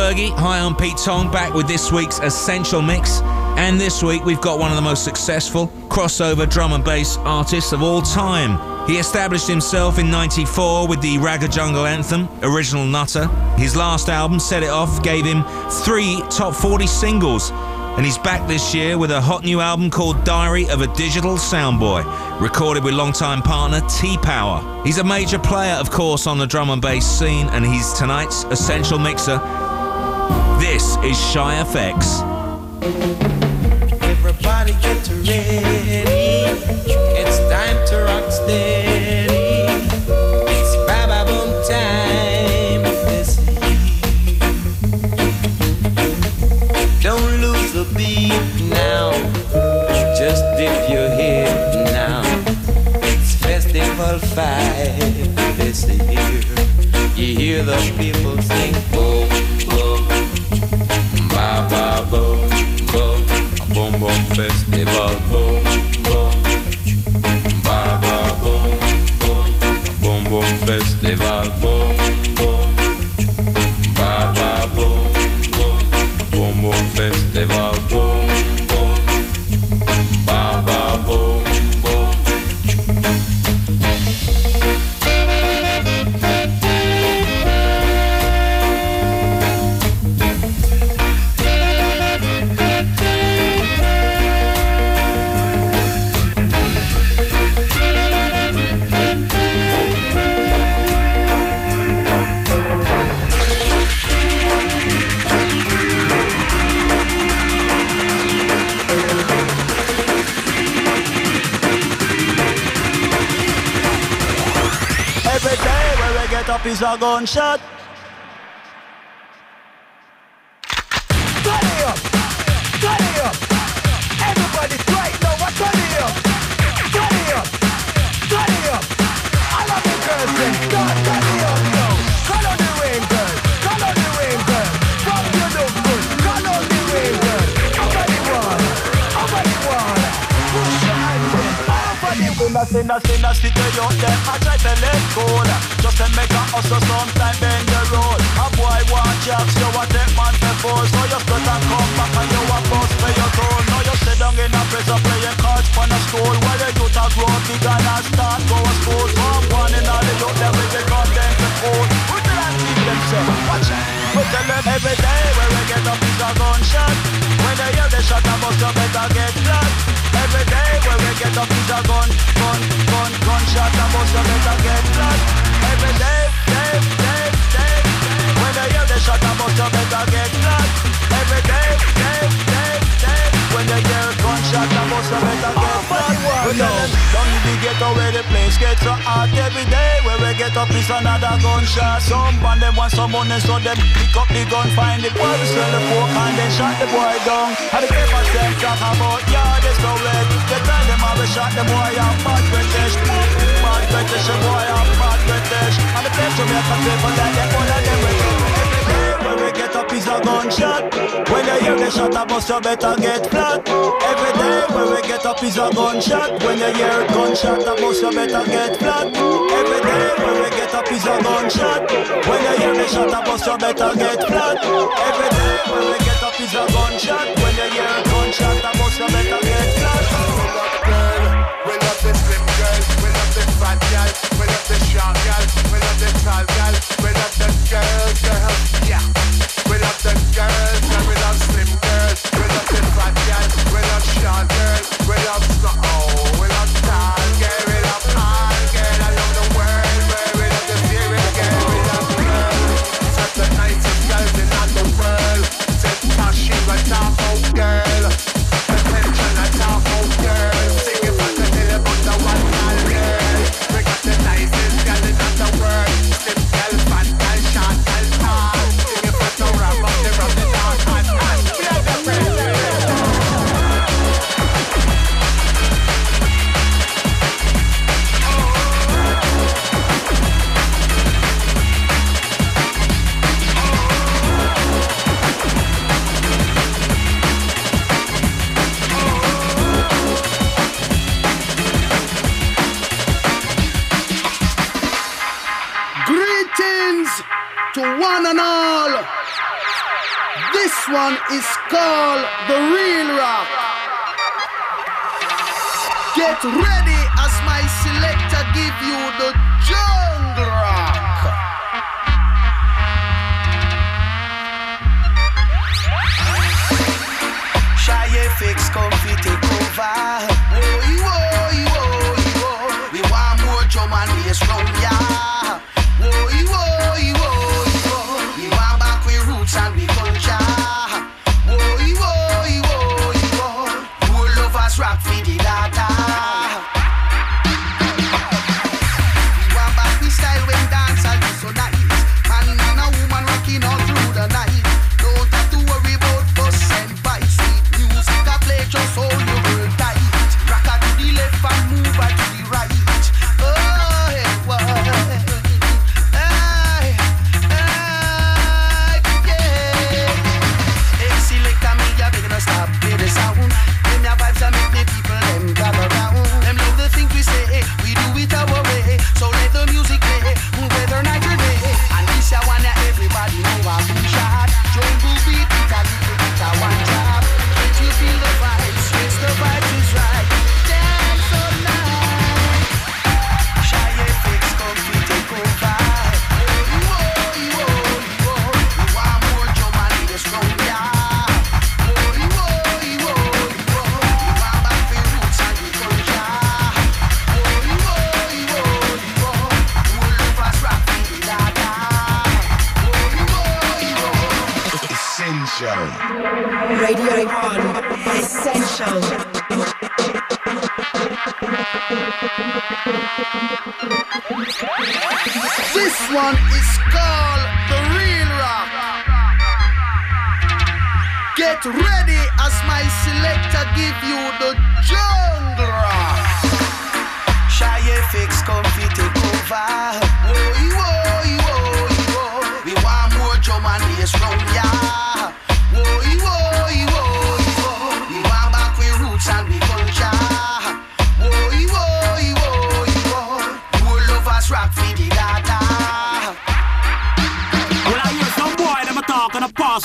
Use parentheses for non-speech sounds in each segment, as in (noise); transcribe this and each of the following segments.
Fergie. Hi, I'm Pete Tong, back with this week's Essential Mix. And this week we've got one of the most successful crossover drum and bass artists of all time. He established himself in 94 with the Ragga Jungle anthem, Original Nutter. His last album, Set It Off, gave him three top 40 singles. And he's back this year with a hot new album called Diary of a Digital Soundboy, recorded with longtime partner T Power. He's a major player, of course, on the drum and bass scene, and he's tonight's essential mixer. This is Shy FX. Everybody get ready. It's time to rock steady. It's Baba Boom time. This Don't lose the beat now. Just dip your head now. It's Festival 5 this year. You hear the people sing festival, gunshot. Is a gunshot. When you hear gunshot, I must you better get flat. Every day when we get up is a gunshot. When you hear the shot, I must you better get flat. Every day when we get up is a gunshot. When you hear gunshot, I must you better get flat. We love the slim girl, we love the fat girl, we love the short girl, we love the tall girl, we love the girls, girls, yeah. We love the girls, and we love slim girls, we love the fat girl, we love short girl, we is called The Real Rock. Get ready as my selector give you the jungle rock. Shy FX come fi take over.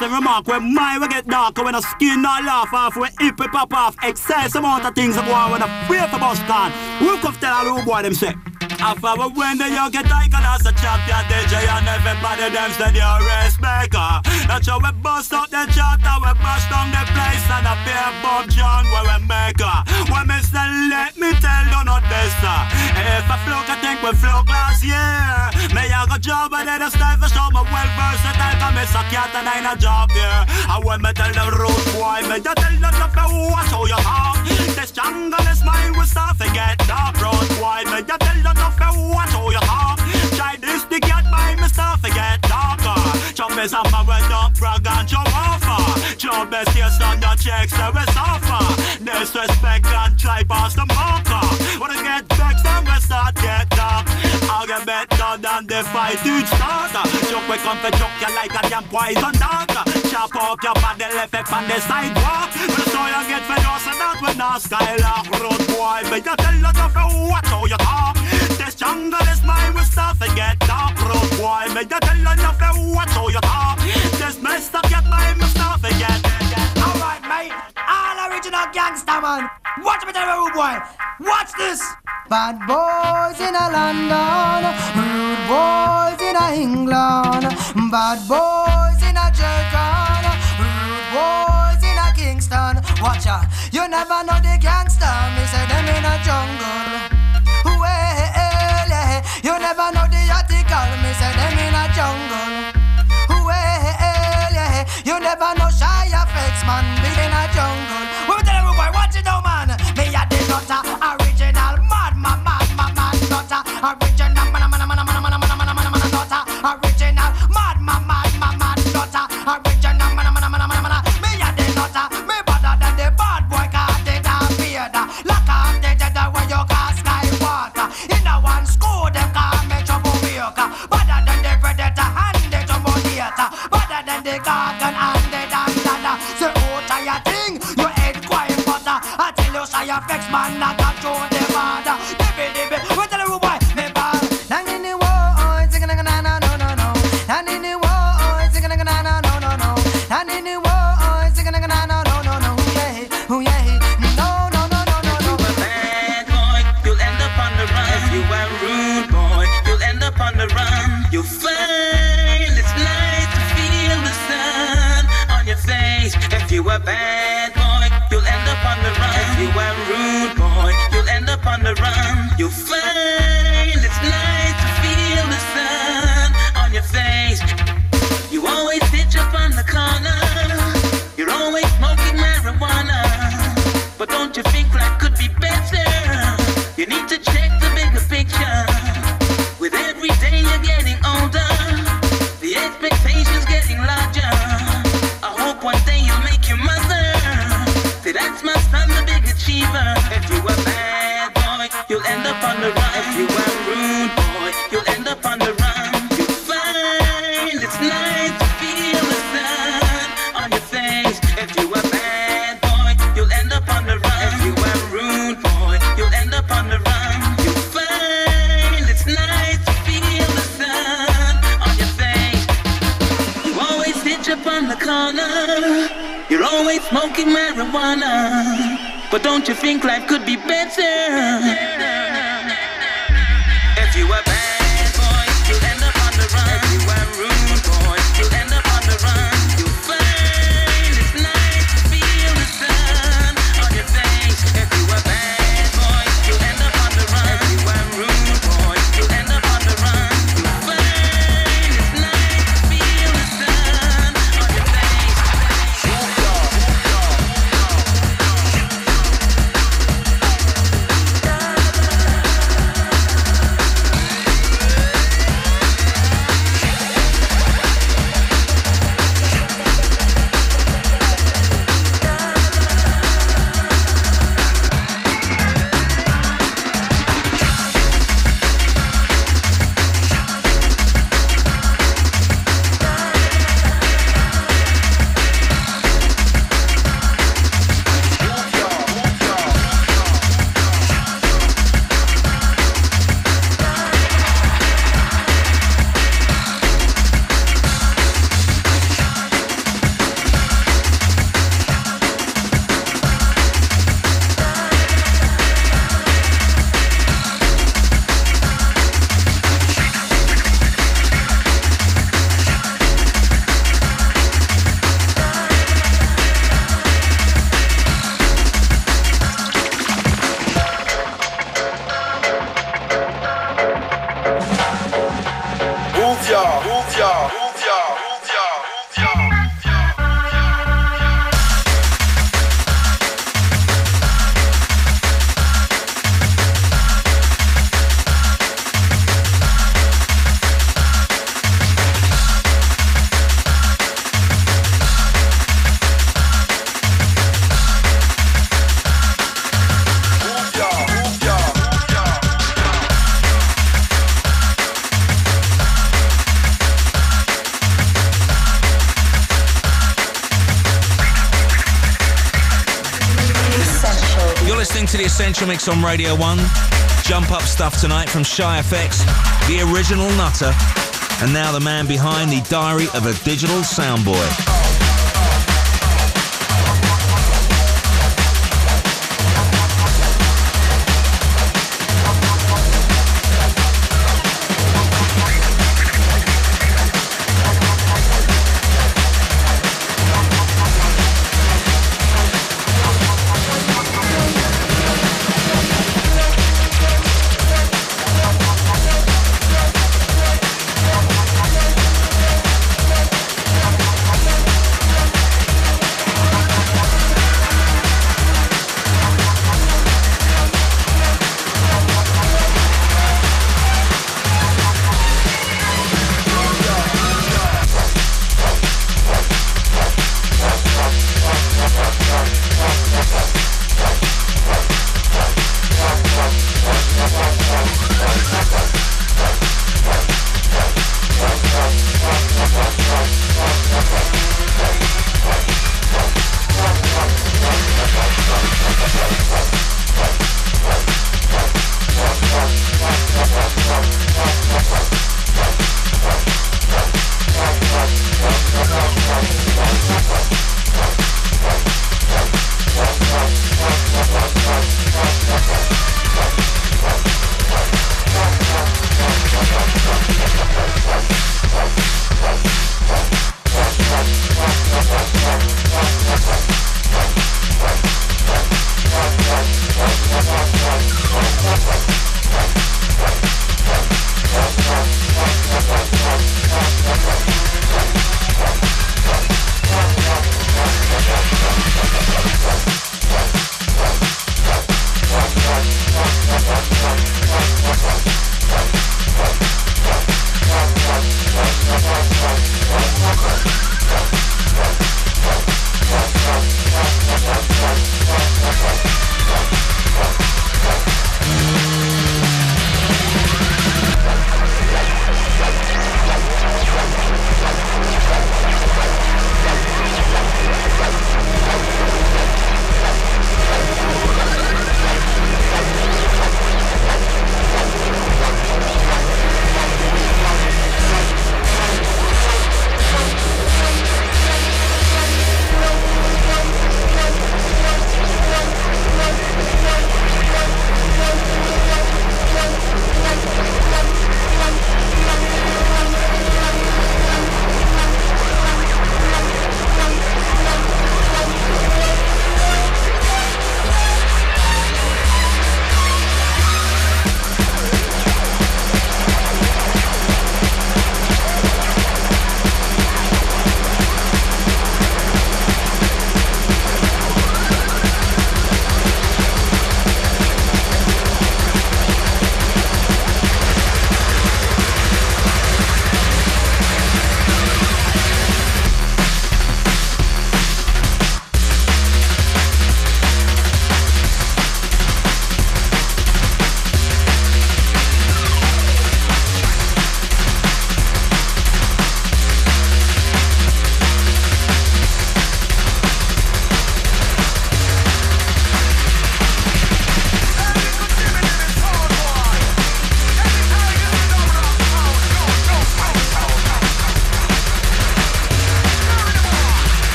And them remark when my will get darker when a skin not laugh off when hip it pop off. Excess amount of things that go on when a fear for bus can. Who come tell all who boy them say? After when the young get icon as a champion DJ and everybody them say you're a race maker. That's how we bust up the chart and we bust down the place and a beer Bob John where we make her. When me say let me tell you not this uh. If I flow I think we flow last year. Me I got job and then I style for show me well versatile Cause me suck cat and I ain't a job there And when me tell the road boy Me just tell them to watch how you talk This jungle is mine we start to get dark road boy Me just tell them to watch how you talk Try this to get mine me start to get darker. Jump is a man we don't brag and show off Jump is yes on your checks so we suffer. Disrespect and try past the marker. Wanna get I'll better than the fight each starter Jump we come to choke you like a damn poison dart Chop up your body left it on the sidewalk But so you get fed us and that when not skylark road boy But you tell us of what how you talk This jungle is mine we start to get dark road boy But you tell us of what how you talk This messed up get mine we start to get Alright, mate. All original gangster, man. Watch me tell you, boy. Watch this. Bad boys in a London, rude boys in a England, bad boys in a Jerkan, rude boys in a Kingston. Watch out, you never know the gangster, me say them in a jungle. you flame. always smoking marijuana. But don't you think life could be better? Mix on Radio 1. Jump Up stuff tonight from Shy FX, the original nutter, and now the man behind the diary of a digital soundboy.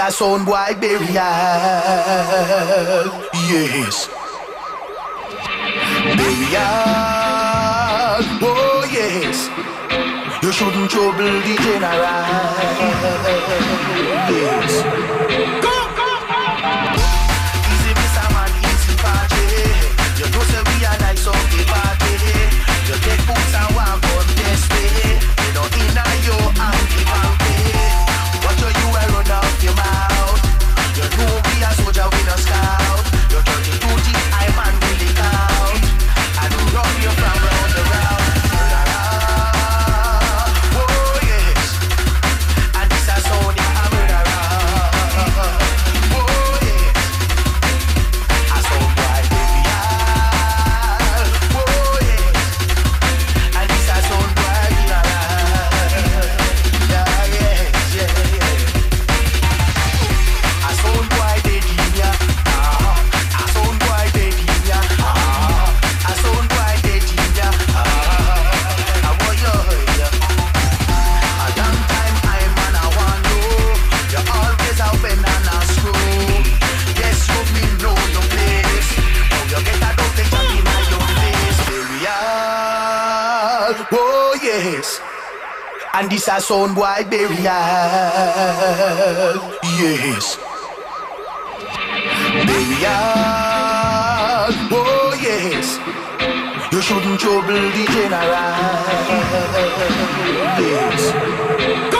a sound boy burial. Yes. Burial. Oh, yes. You shouldn't trouble the general. Yes. Party. You know say we are nice on the party You take boots and one This a sound boy burial. Yes. Burial. Oh yes. You shouldn't trouble the general. Yes. Go!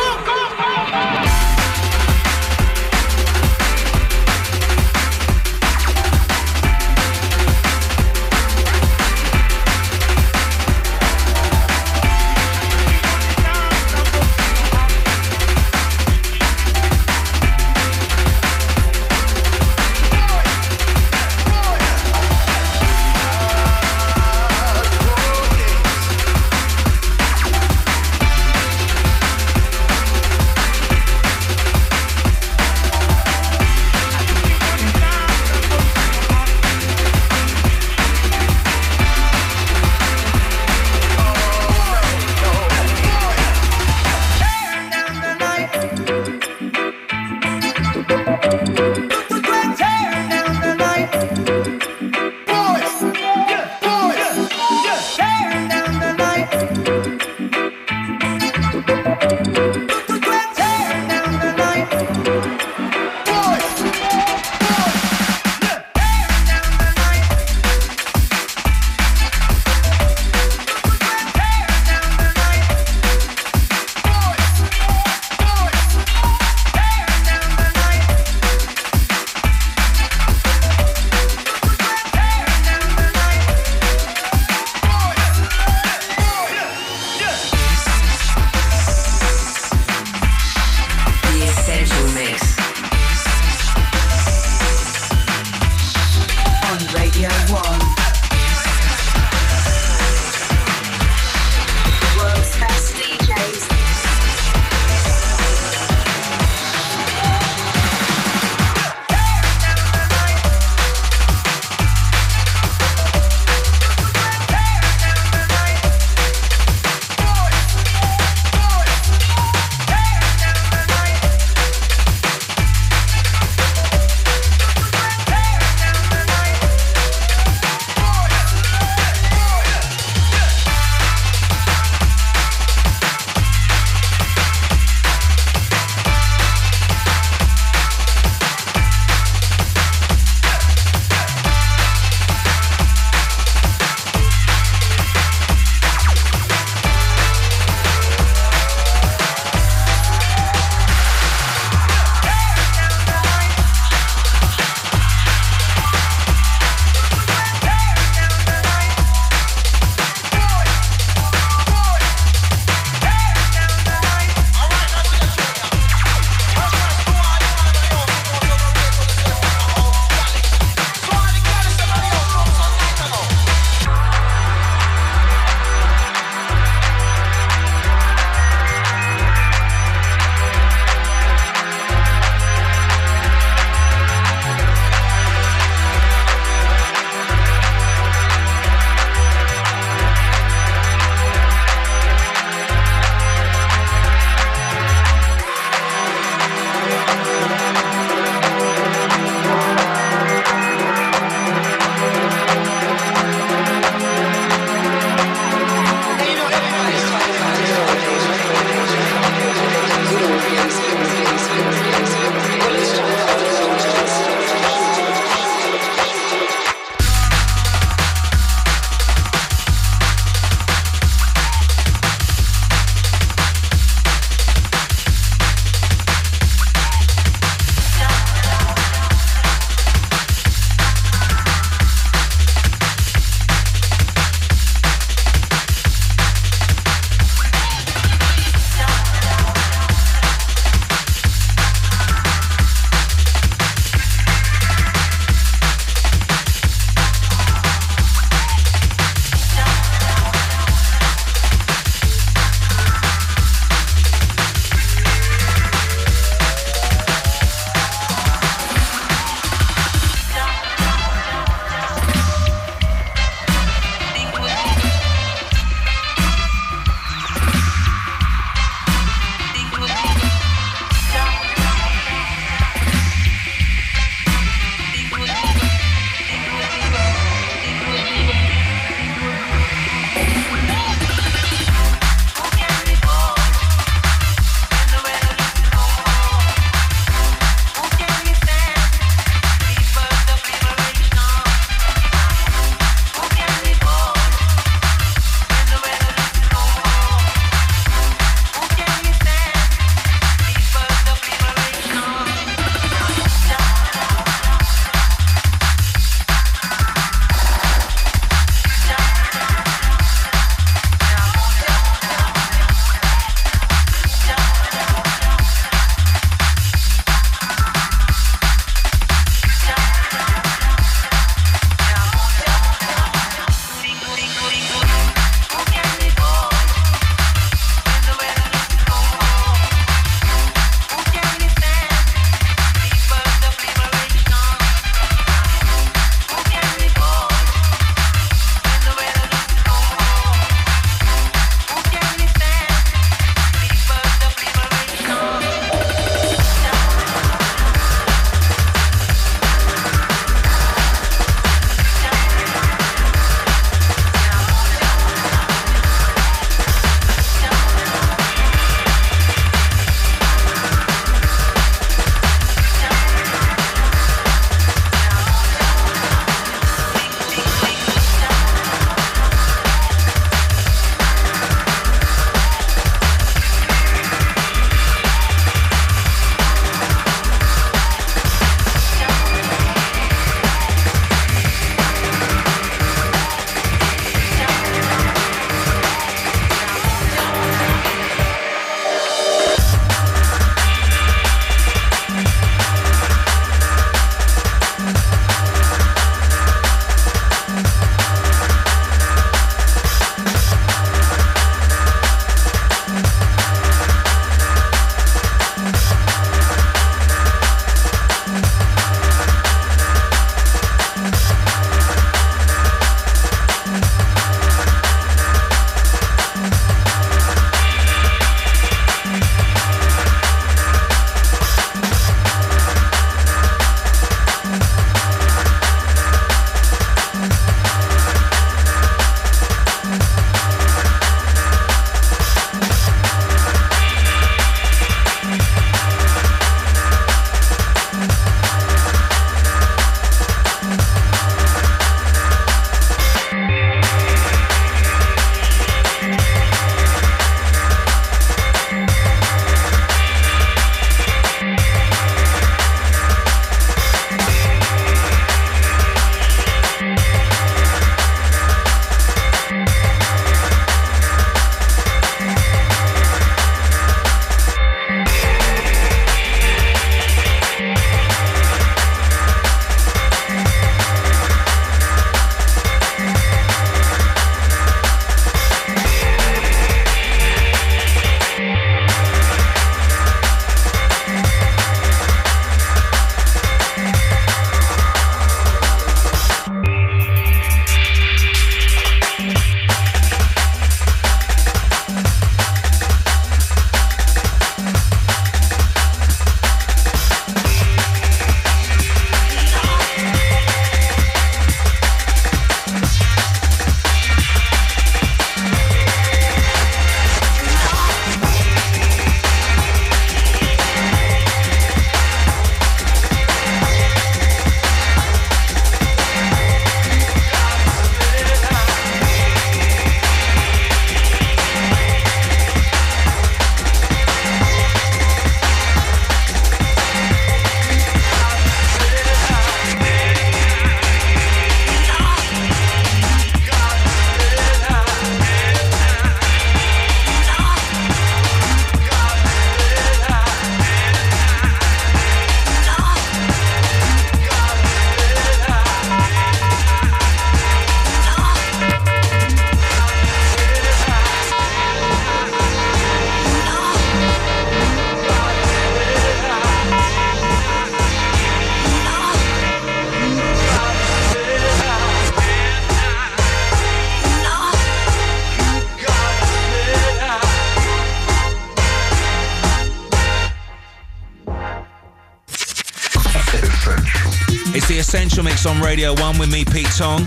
Radio 1 with me, Pete Tong.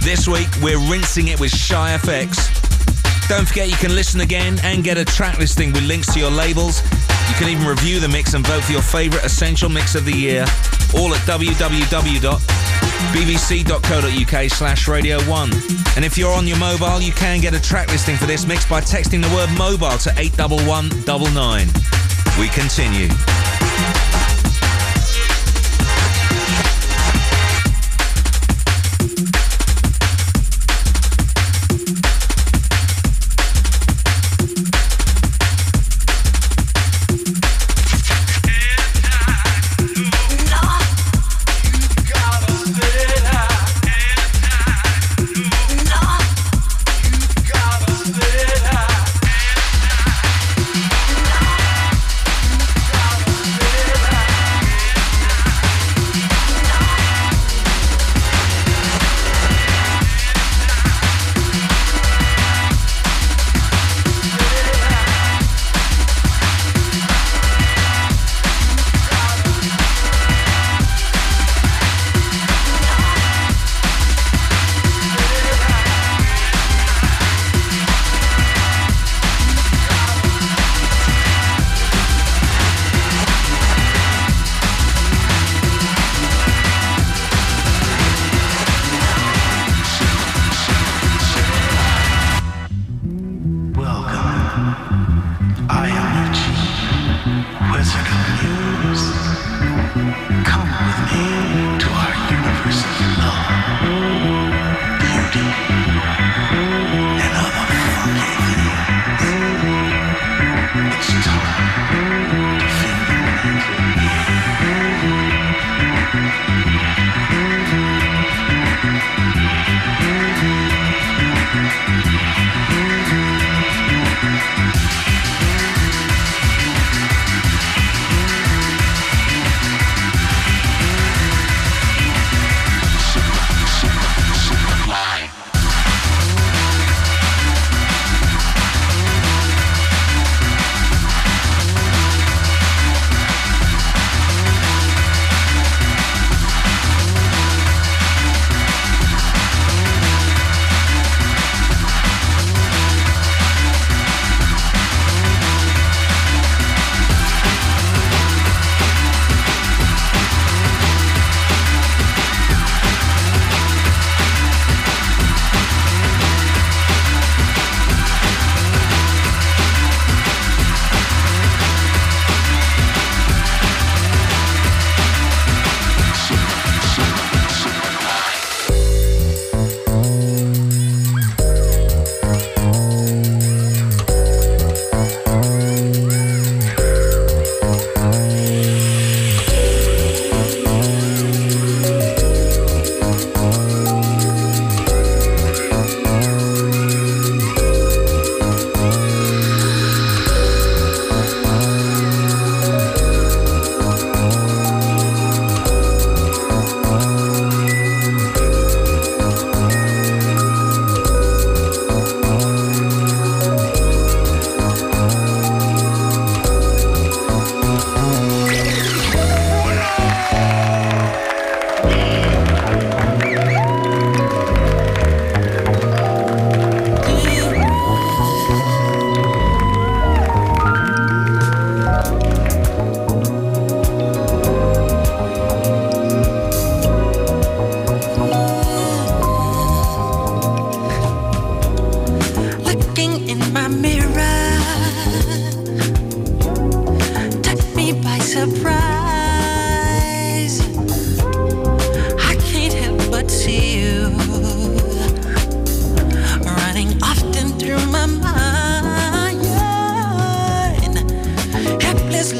This week, we're rinsing it with Shy FX. Don't forget you can listen again and get a track listing with links to your labels. You can even review the mix and vote for your favourite Essential Mix of the Year, all at www.bbc.co.uk slash Radio 1. And if you're on your mobile, you can get a track listing for this mix by texting the word mobile to 81199. We continue.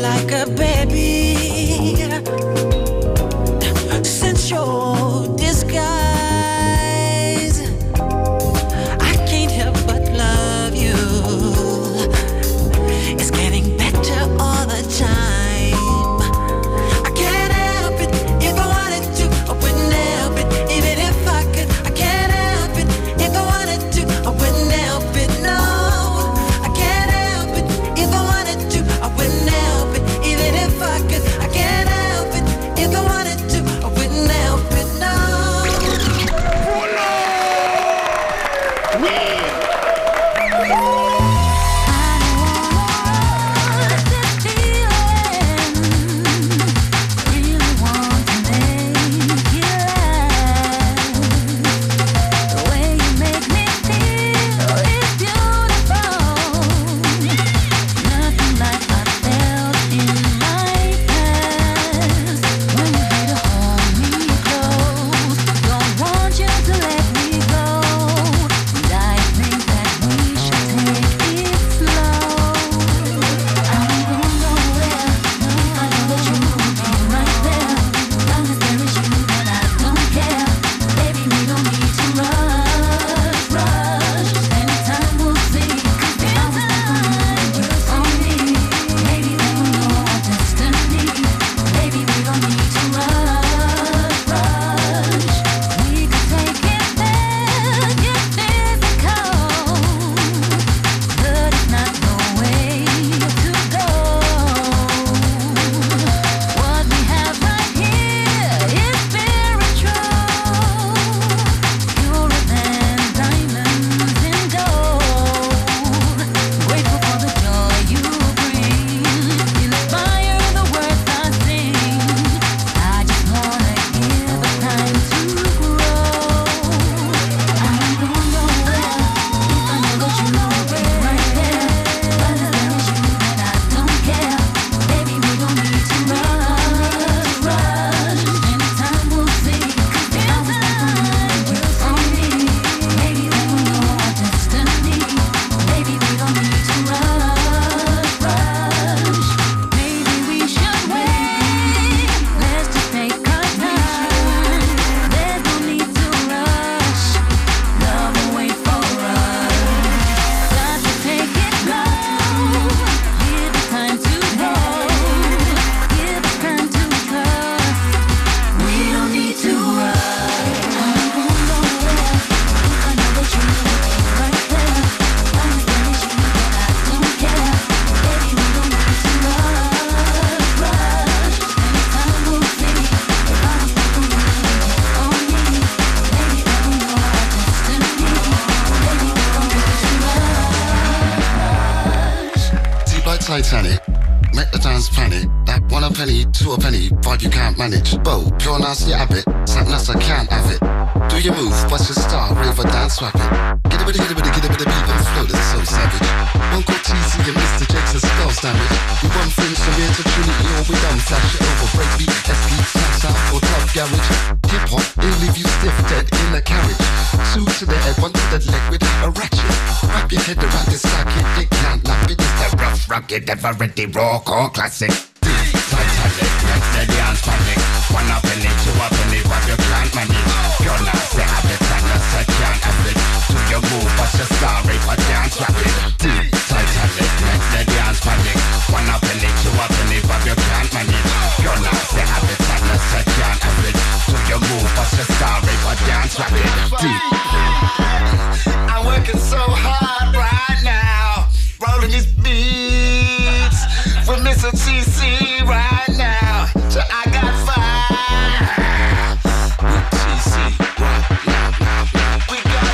like a baby. Rugged, ever ready, raw core classic. Titanic, make the dance panic. One up in it, two up in it, but you can't manage. You're not the habit, and you said can't have. Do your move, but you're sorry, but dance rapid. Titanic, make the dance panic. One up in it, two up in it, but you can't manage. You're not the habit, and you said can't have. Do your move, but you're sorry, but dance rapid. I'm working so hard with Mr. TC right now. So I got with TC right now. We got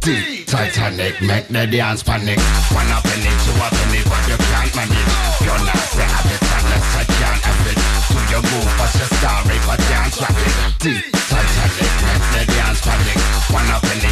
D Titanic, make the dance panic. One up in it, two up but you can't manage. You're not the habit, unless I can't have it. Do your move, but you're sorry, but dance rapid. D Titanic, make the dance panic. One up in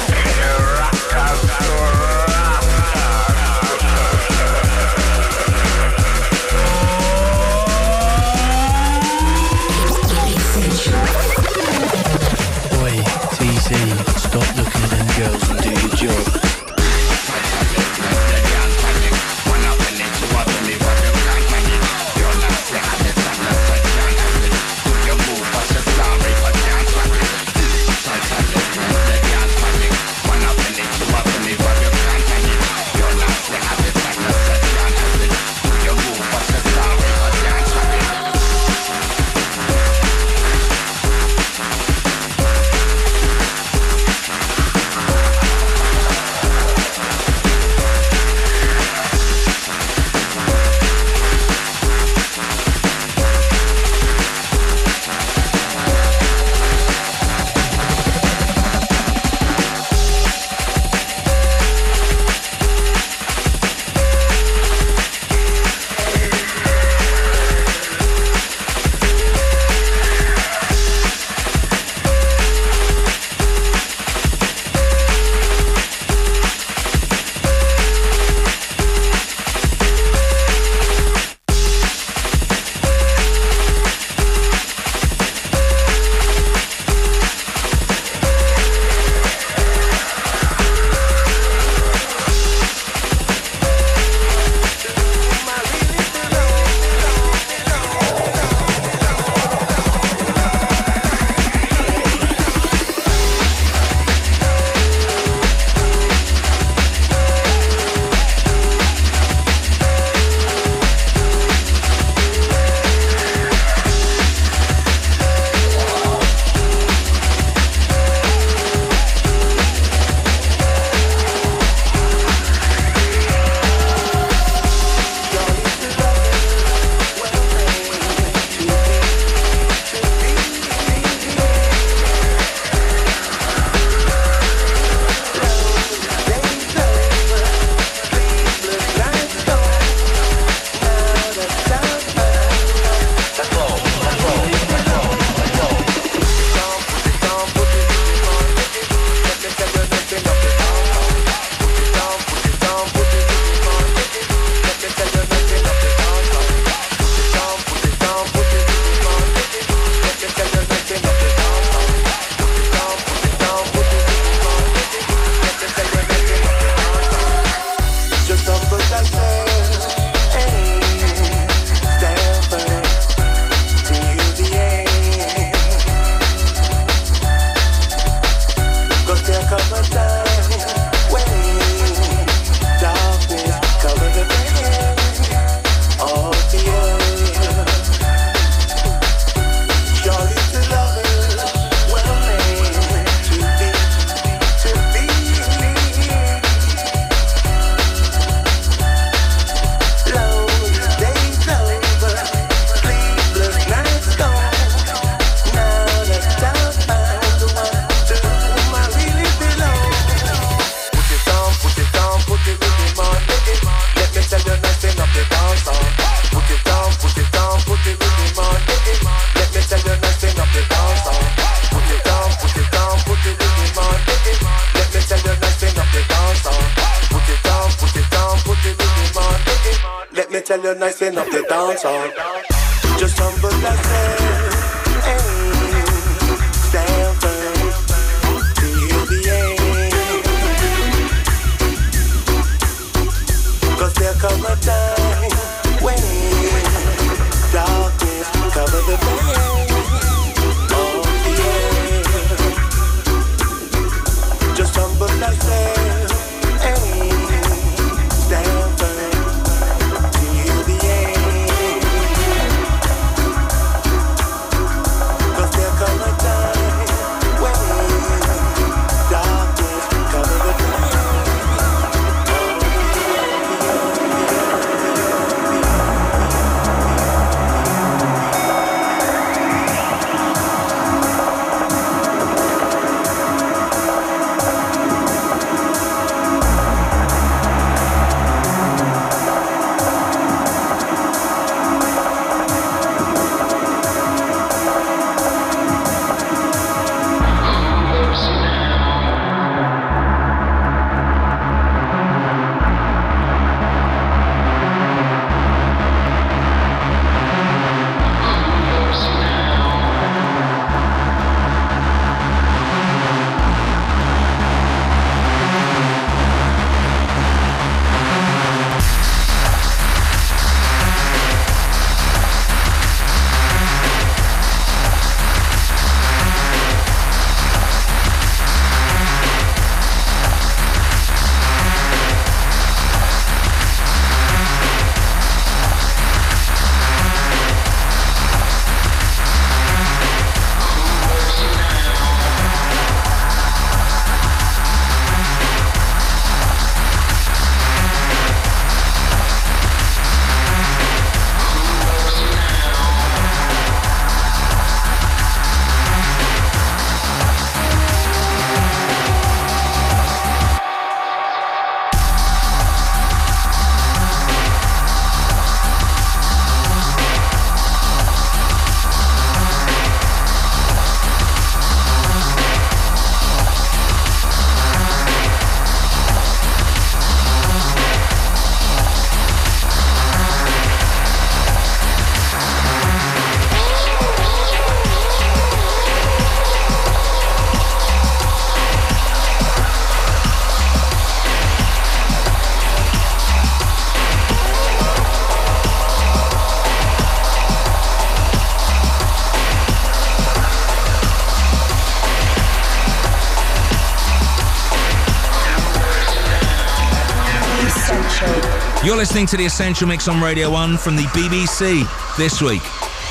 listening to The Essential Mix on Radio 1 from the BBC this week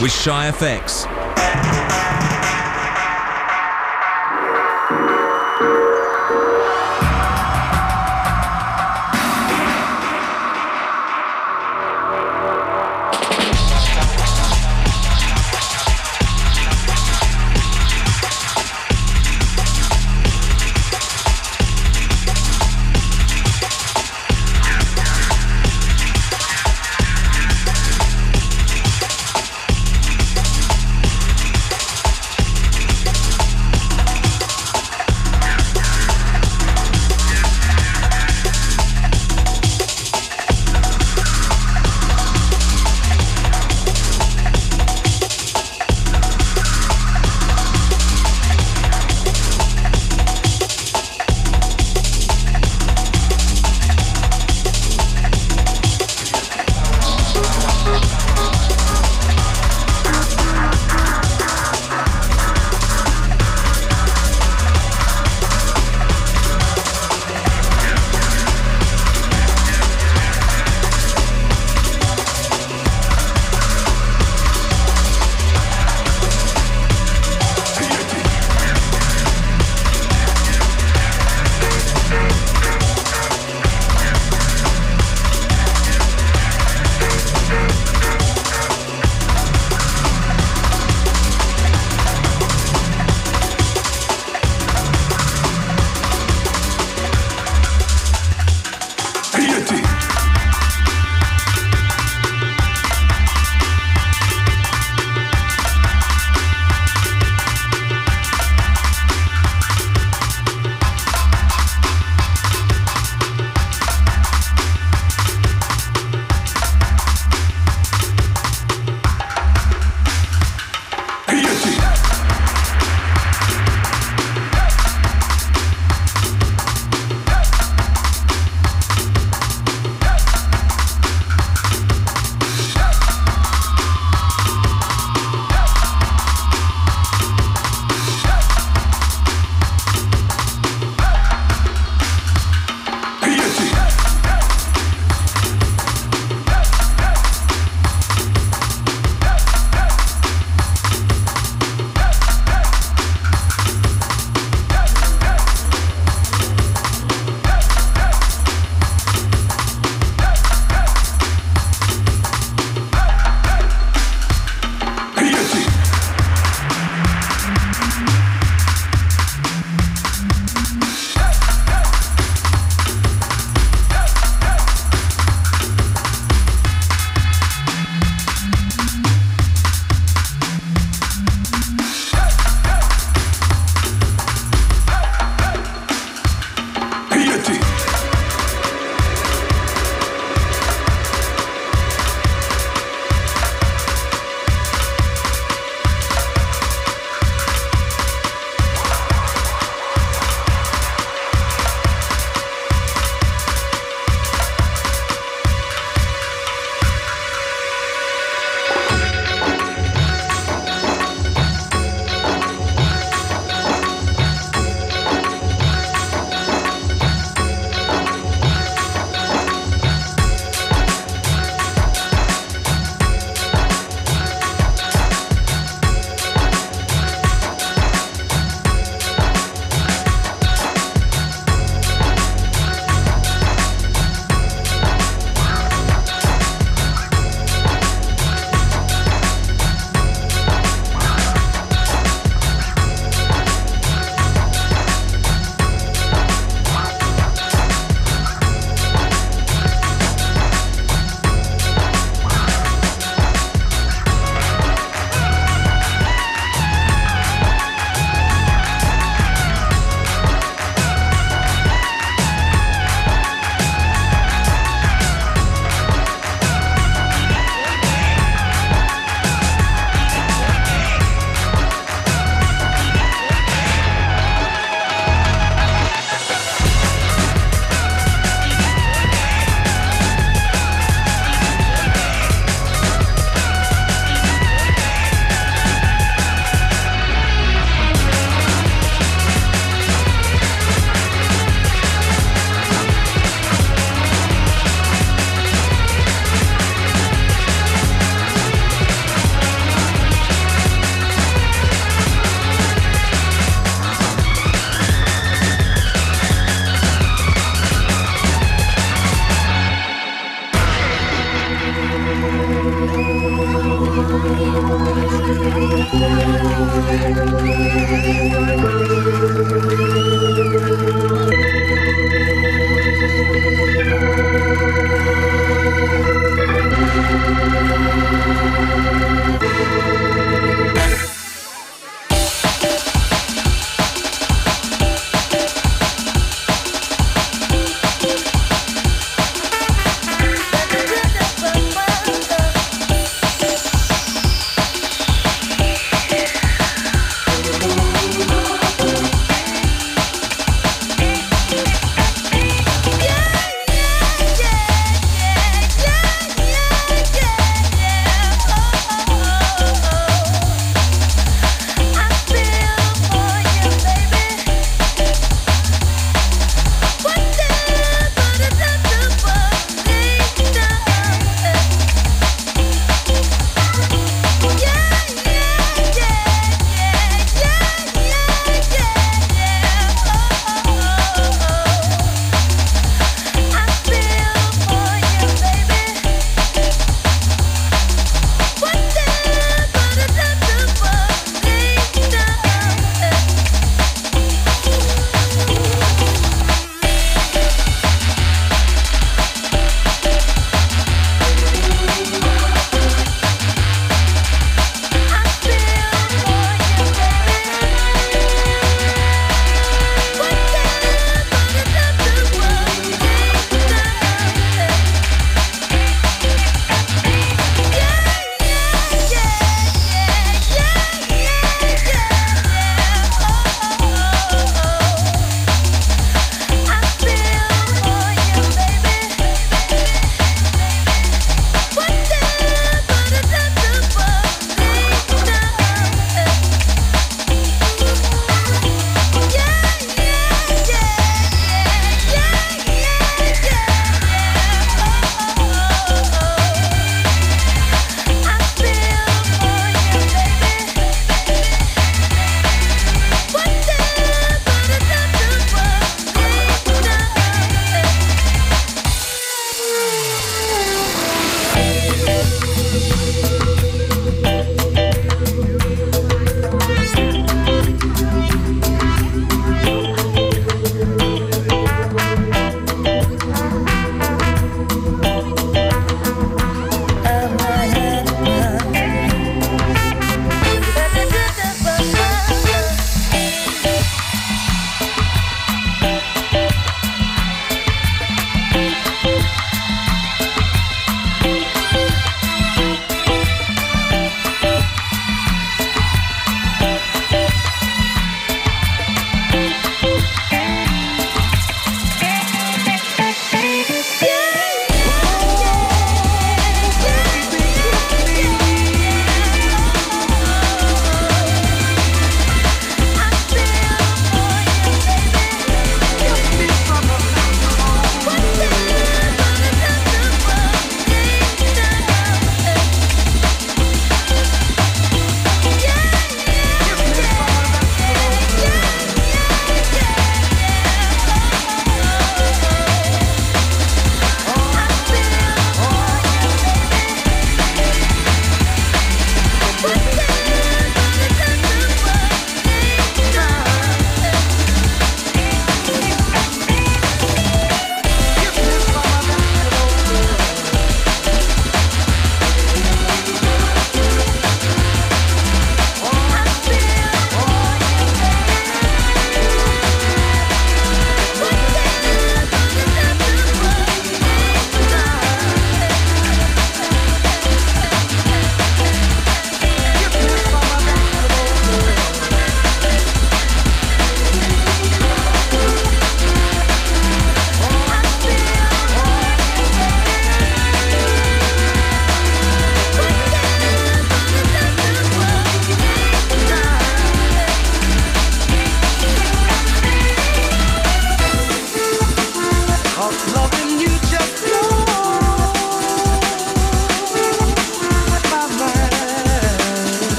with Shy FX.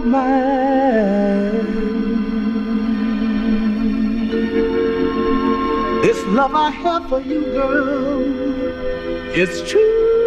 Mind. This love I have for you, girl, it's true.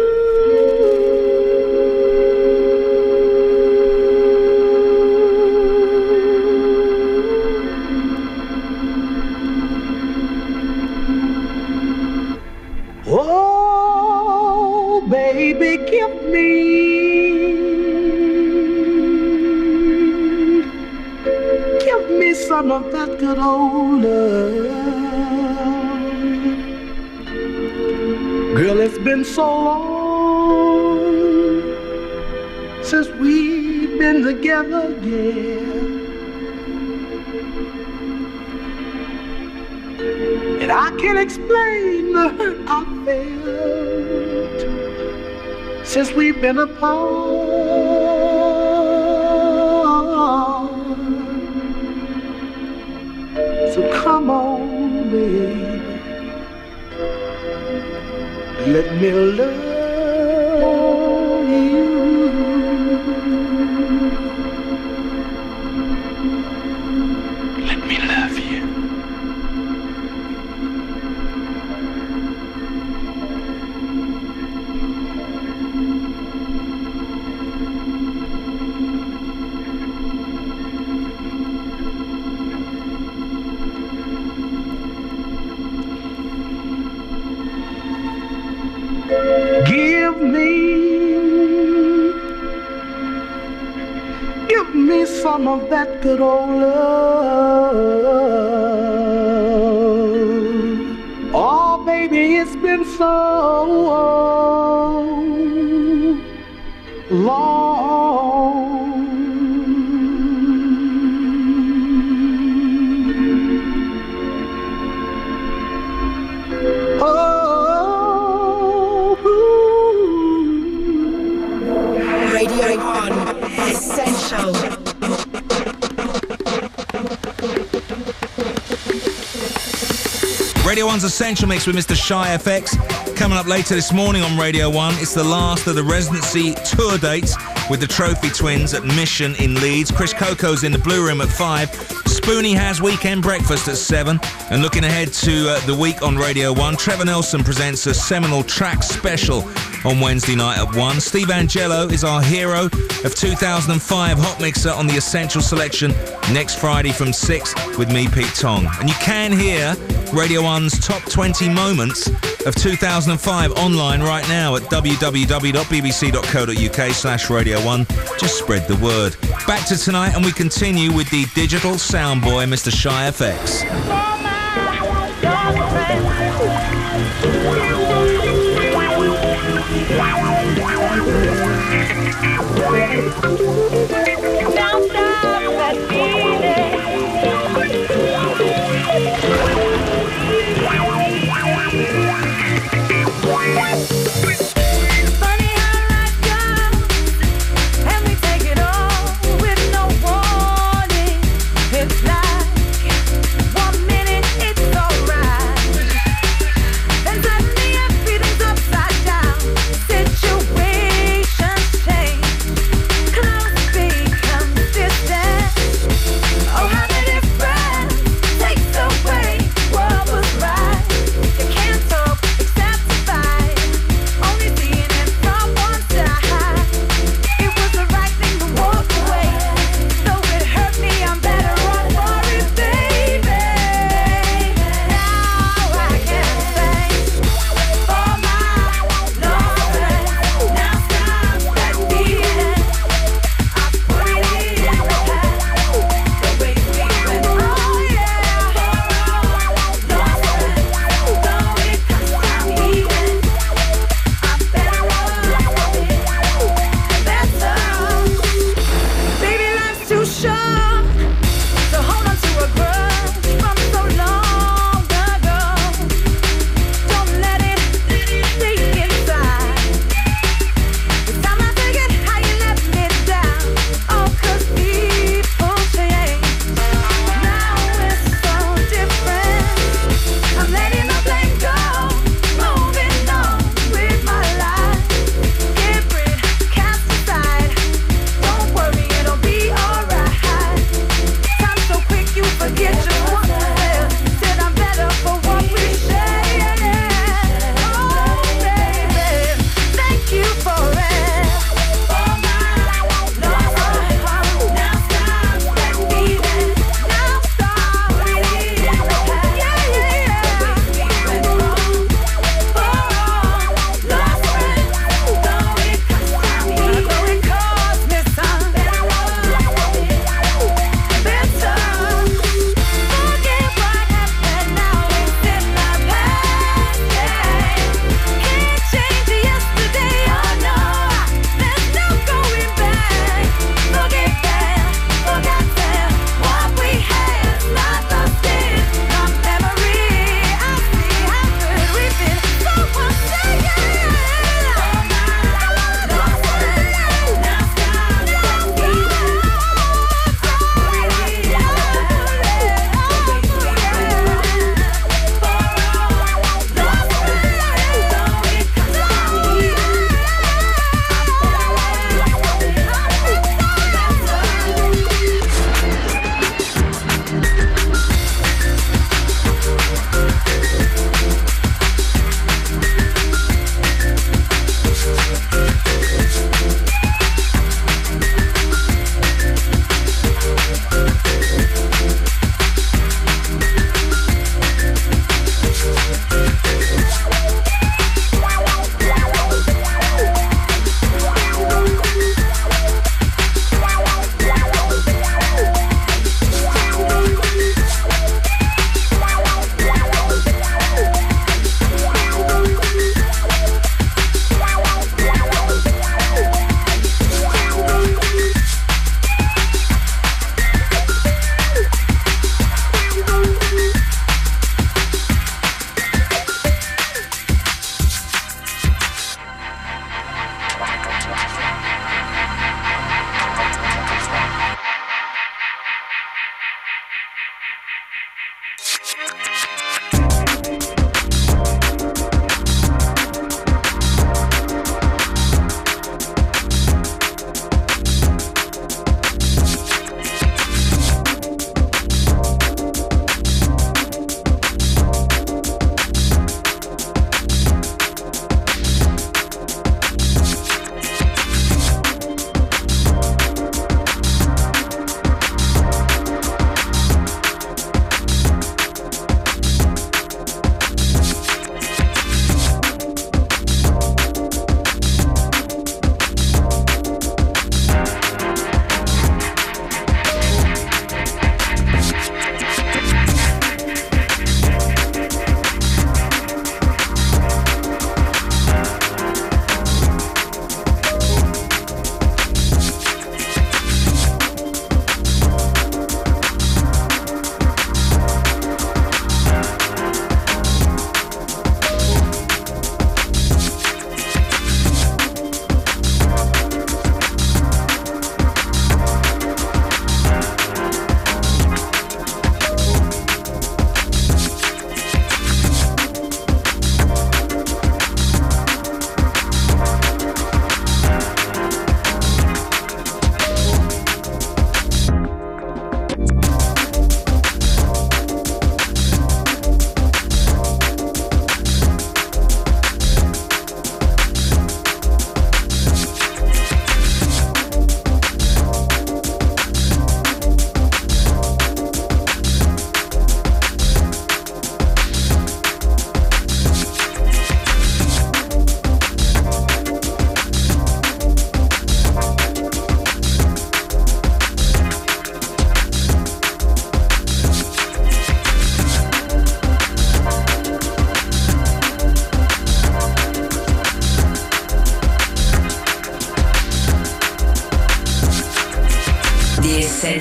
Some of that good old love. Girl, it's been so long since we've been together, yeah. And I can't explain the hurt I felt since we've been apart. Let me love Essential Mix with Mr. Shy FX. Coming up later this morning on Radio 1, it's the last of the residency tour dates with the Trophy Twins at Mission in Leeds. Chris Coco's in the Blue Room at 5. Spoonie has weekend breakfast at 7. And looking ahead to uh, the week on Radio 1, Trevor Nelson presents a seminal track special on Wednesday night at 1. Steve Angello is our hero of 2005 Hot Mixer on the Essential Selection next Friday from 6 with me, Pete Tong. And you can hear Radio 1's top 20 moments of 2005 online right now at www.bbc.co.uk slash Radio 1. Just spread the word. Back to tonight and we continue with the digital sound boy, Mr. Shy FX. Situations (laughs) change.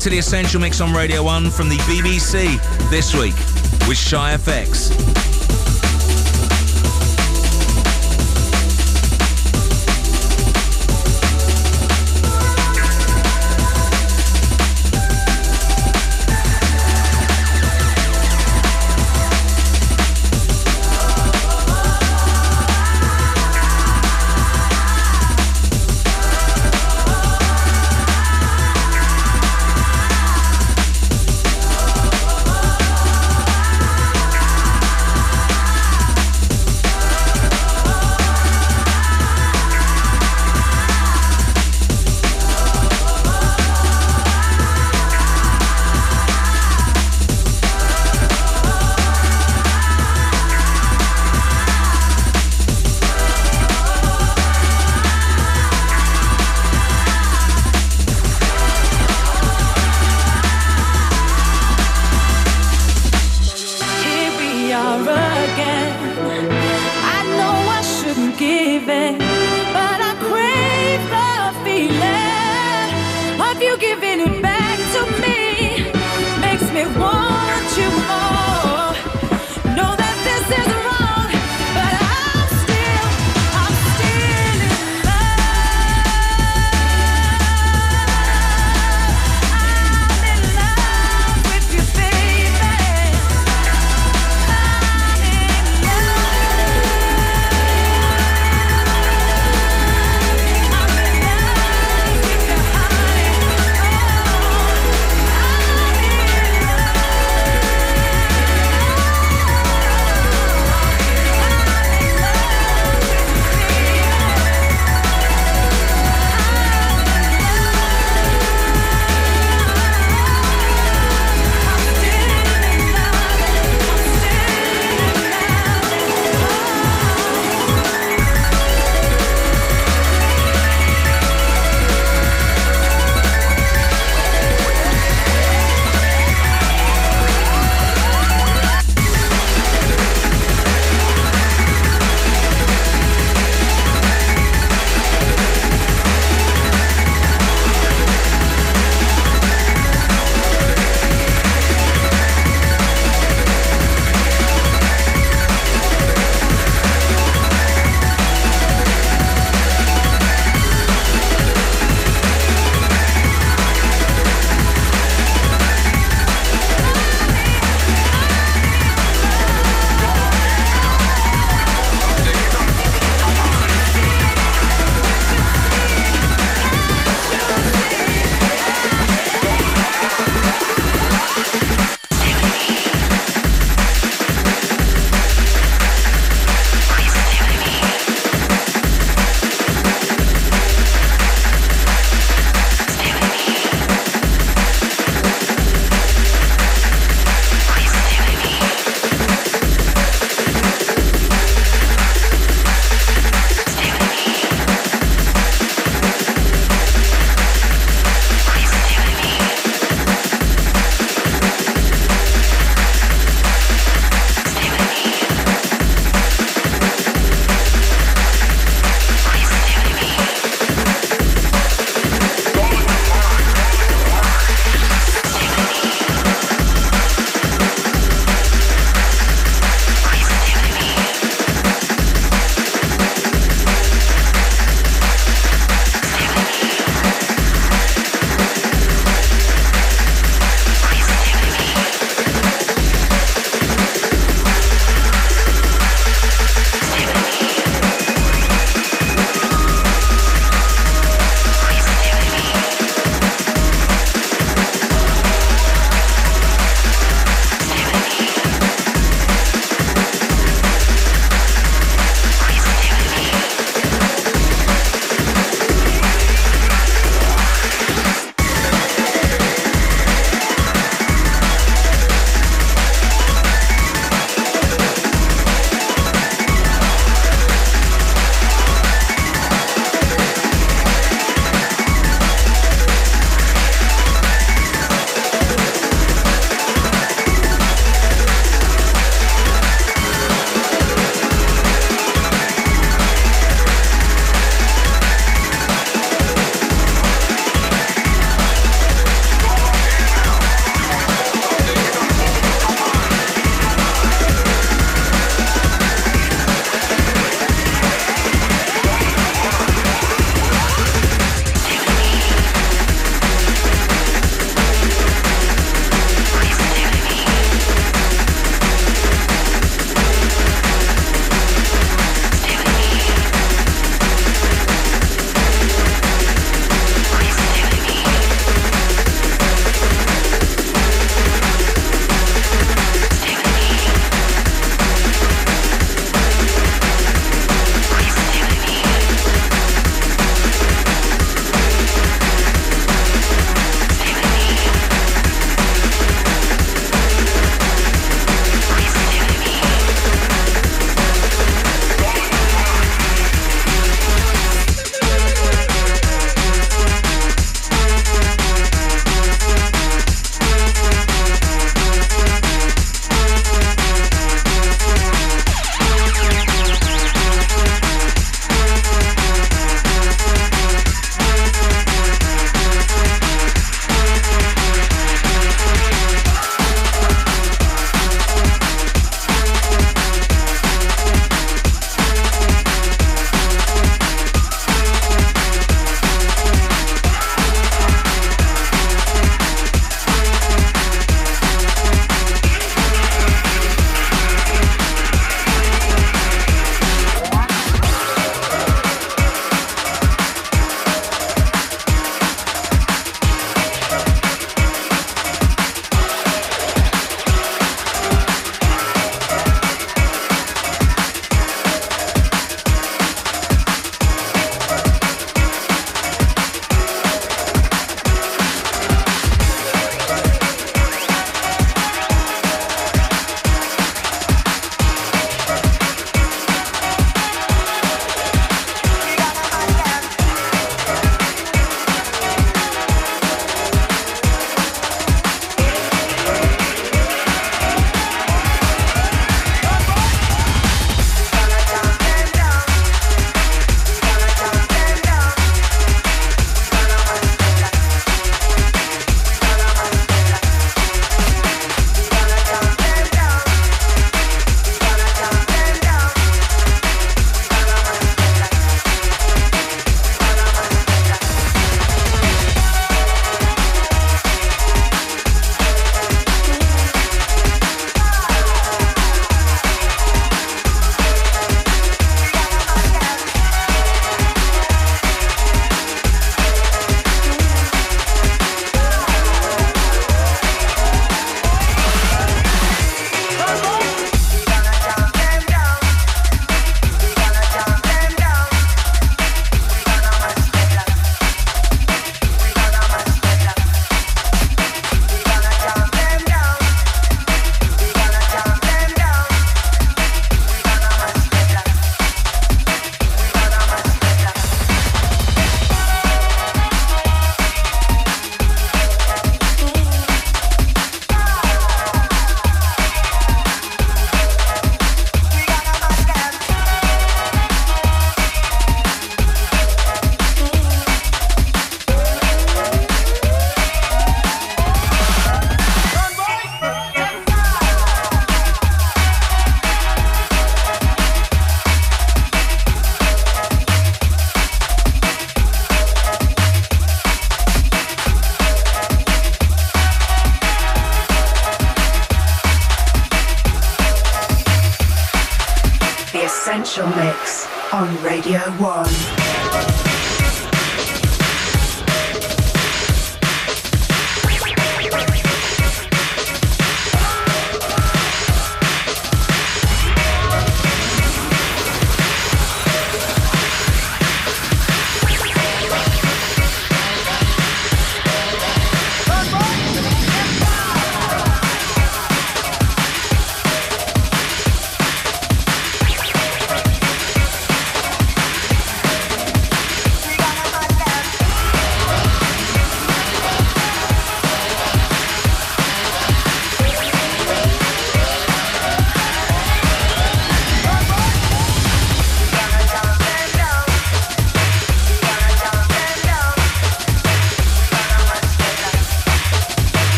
to the Essential Mix on Radio 1 from the BBC this week with Shy FX.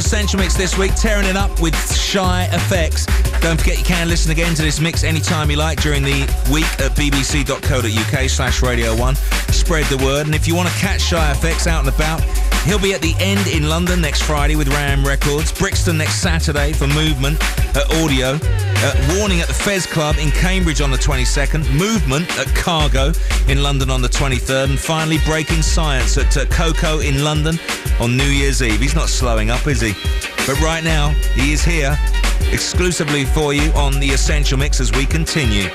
Essential Mix this week, tearing it up with Shy FX. Don't forget you can listen again to this mix anytime you like during the week at bbc.co.uk slash Radio 1. Spread the word. And if you want to catch Shy FX out and about, he'll be at the End in London next Friday with Ram Records, Brixton next Saturday for Movement at Audio, uh, Warning at the Fez Club in Cambridge on the 22nd, Movement at Cargo in London on the 23rd, and finally Breaking Science at uh, Koko in London on New Year's Eve. He's not slowing up, is he? But right now, he is here exclusively for you on the Essential Mix as we continue.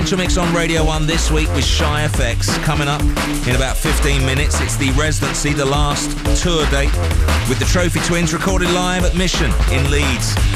Essential Mix on Radio 1 this week with Shy FX. Coming up in about 15 minutes, it's the residency, the last tour date with the Trophy Twins recorded live at Mission in Leeds.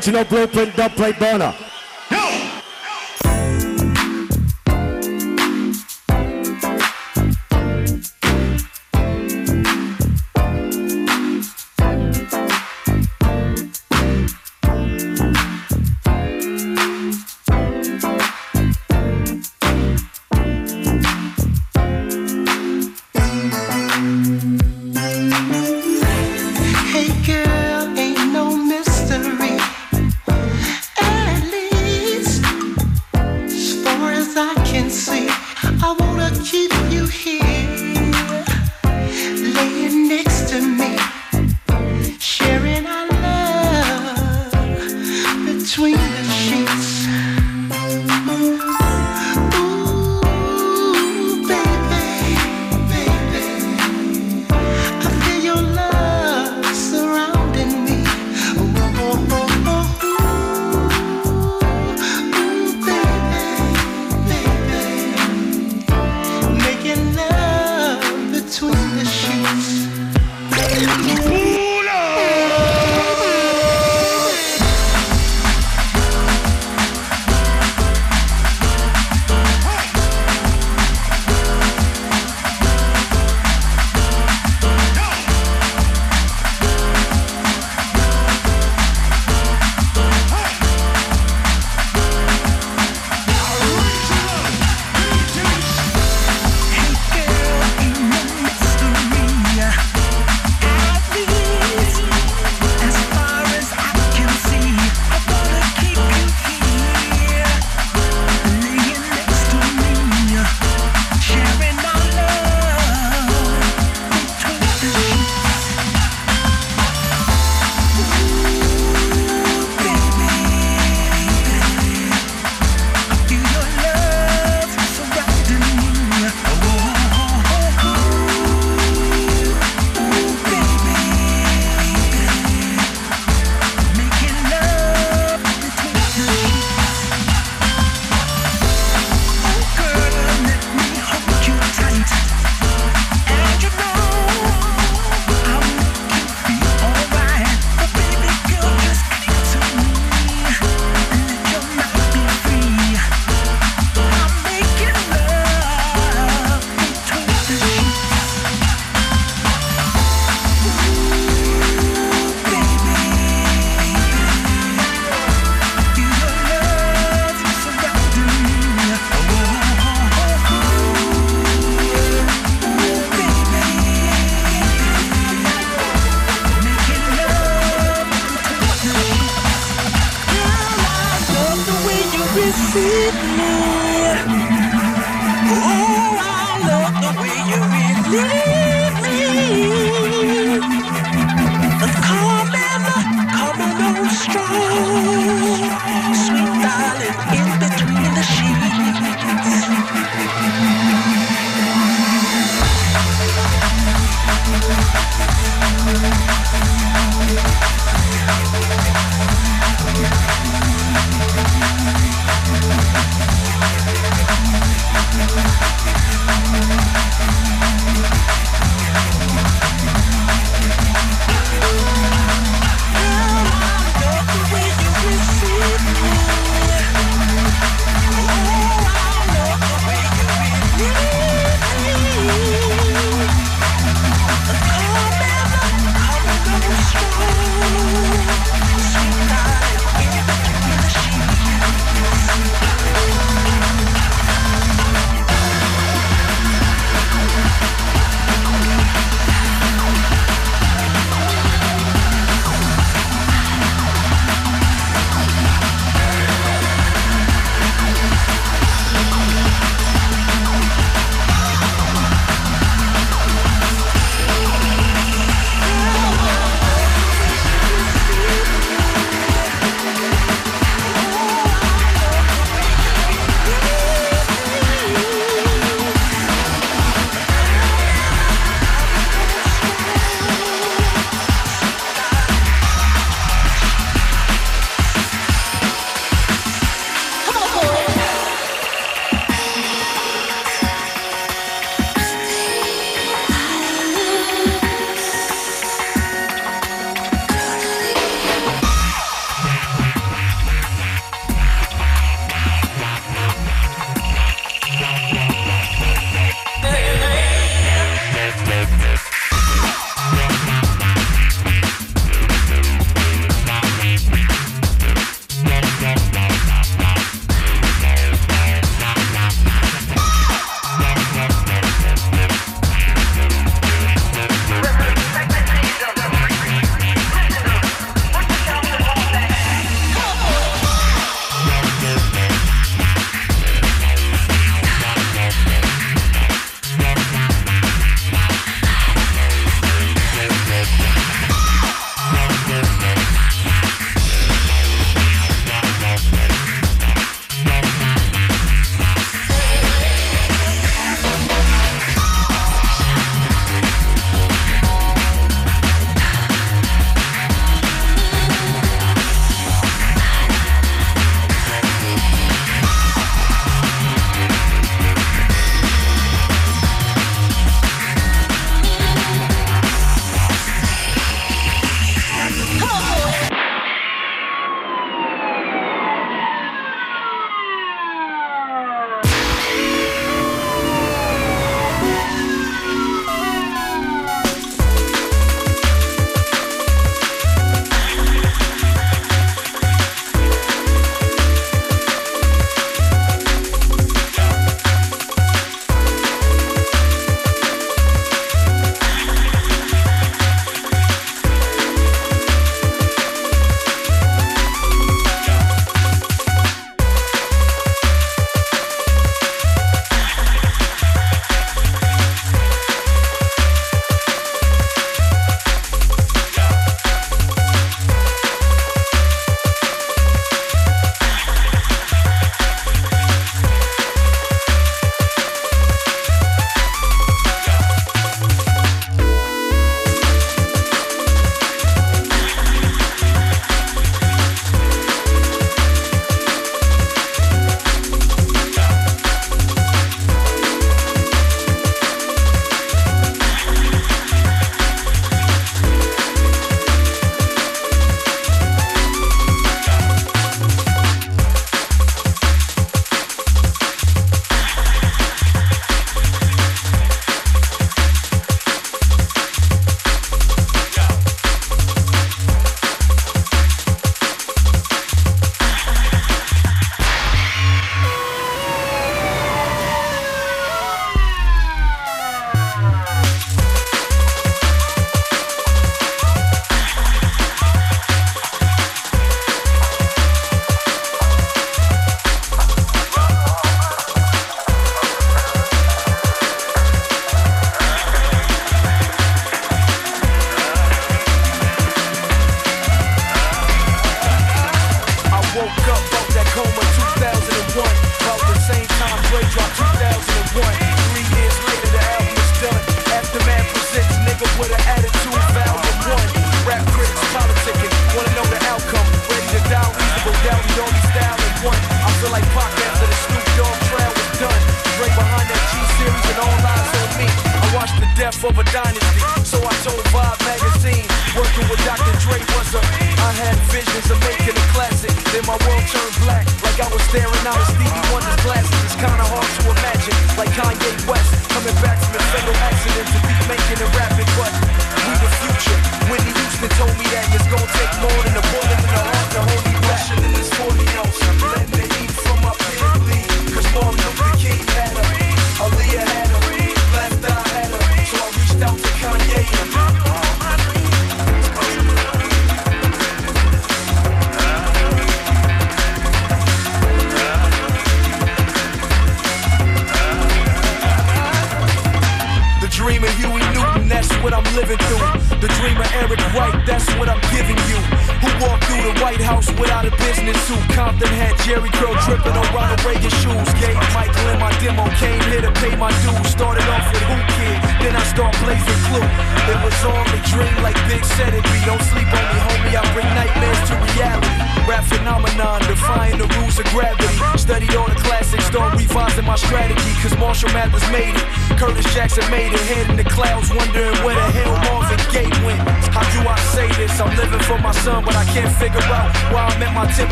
Original blueprint dub play burner.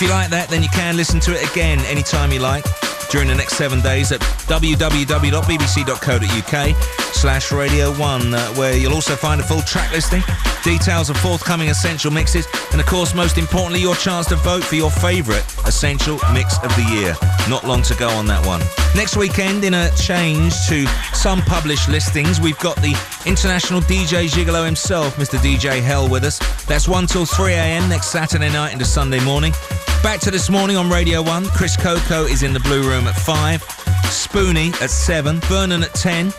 If you like that, then you can listen to it again anytime you like during the next seven days at www.bbc.co.uk slash radio 1 uh, where you'll also find a full track listing details of forthcoming essential mixes and of course most importantly your chance to vote for your favourite essential mix of the year. Not long to go on that one. Next weekend in a change to some published listings we've got the international dj gigolo himself mr dj hell with us. That's 1 till 3am next saturday night into sunday morning Back to this morning on Radio 1. Chris Coco is in the Blue Room at 5. Spoony at 7. Vernon at 10.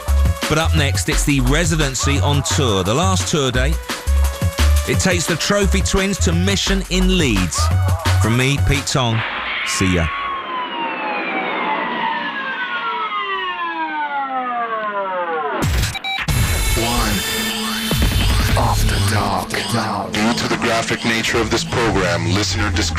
But up next, it's the residency on tour. The last tour date. It takes the Trophy Twins to Mission in Leeds. From me, Pete Tong. See ya. One. Dark. Due to the graphic nature of this program, listener discretion